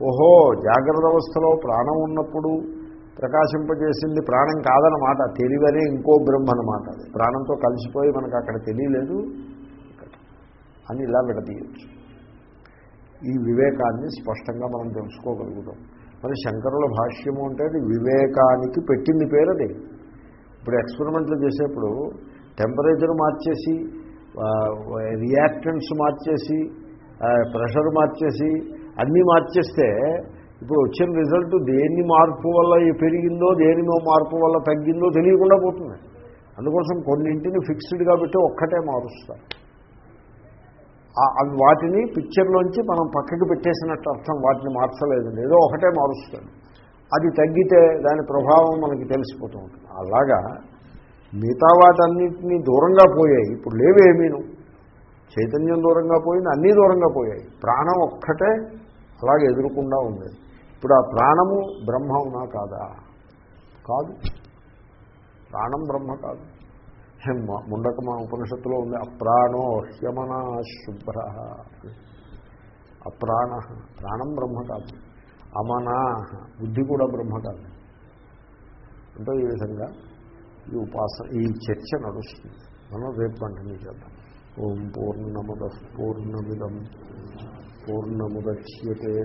ఓహో జాగ్రత్త అవస్థలో ప్రాణం ఉన్నప్పుడు ప్రకాశింపజేసింది ప్రాణం కాదన్నమాట. తెలివనే ఇంకో బ్రహ్మ అనమాట అది. ప్రాణంతో కలిసిపోయి మనకు అక్కడ తెలియలేదు. అని ఇలా విడదీయచ్చు. ఈ వివేకాన్ని స్పష్టంగా మనం తెలుసుకోగలుగుతాం. మరి శంకరుల భాష్యము అంటే అది వివేకానికి పెట్టింది పేరు అది ఇప్పుడు ఎక్స్పెరిమెంట్లు చేసేప్పుడు టెంపరేచర్ మార్చేసి రియాక్టెంట్స్ మార్చేసి ప్రెషర్ మార్చేసి అన్నీ మార్చేస్తే ఇప్పుడు వచ్చిన రిజల్ట్ దేని మార్పు వల్ల పెరిగిందో దేని మార్పు వల్ల తగ్గిందో తెలియకుండా పోతుంది. అందుకోసం కొన్నింటిని ఫిక్స్డ్గా పెట్టి ఒక్కటే మారుస్తారు. అవి వాటిని పిక్చర్లోంచి మనం పక్కకి పెట్టేసినట్టు అర్థం వాటిని మార్చలేదండి. ఏదో ఒకటే మారుస్తాడు అది తగ్గితే దాని ప్రభావం మనకి తెలిసిపోతూ ఉంటుంది. అలాగా మిగతా వాటన్నింటినీ దూరంగా పోయాయి. ఇప్పుడు లేవేమీను? చైతన్యం దూరంగా పోయింది అన్నీ దూరంగా పోయాయి. ప్రాణం ఒక్కటే అలాగే ఎదురుకుండా ఉండేది ఇప్పుడు ఆ ప్రాణము బ్రహ్మ అవునా కాదా? కాదు. ప్రాణం బ్రహ్మ కాదు. హెమ్మ మా ఉపనిషత్తులో ఉంది అప్రాణో హ్యమనా శుభ్ర. అప్రాణ ప్రాణం బ్రహ్మ కాదు. అమనా బుద్ధి కూడా బ్రహ్మ కాదు. అంటే ఈ విధంగా ఈ ఉపాస ఈ చర్చ నడుస్తుంది. మనం రేపు కంటిన్యూ చేద్దాం. ఓం పూర్ణముద పూర్ణమిదం. పూర్ణముద్యతే.